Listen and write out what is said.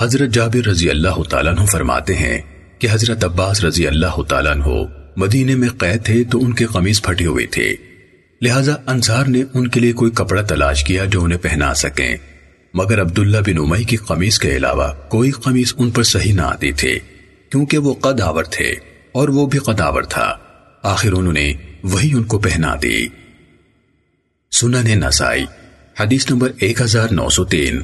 حضرت جابر رضی اللہ تعالیٰ عنہ فرماتے ہیں کہ حضرت عباس رضی اللہ تعالیٰ عنہ مدینے میں قید تھے تو ان کے قمیض پھٹے ہوئے تھے۔ لہٰذا انصار نے ان کے لیے کوئی کپڑا تلاش کیا جو انہیں پہنا سکیں۔ مگر عبداللہ بن امی کی قمیض کے علاوہ کوئی قمیض ان پر صحیح نہ آتی تھی، کیونکہ وہ قد آور تھے اور وہ بھی قد آور تھا۔ آخر انہوں نے وہی ان کو پہنا دی۔ سنن نسائی، حدیث نمبر ایک ہزار نو سو تین۔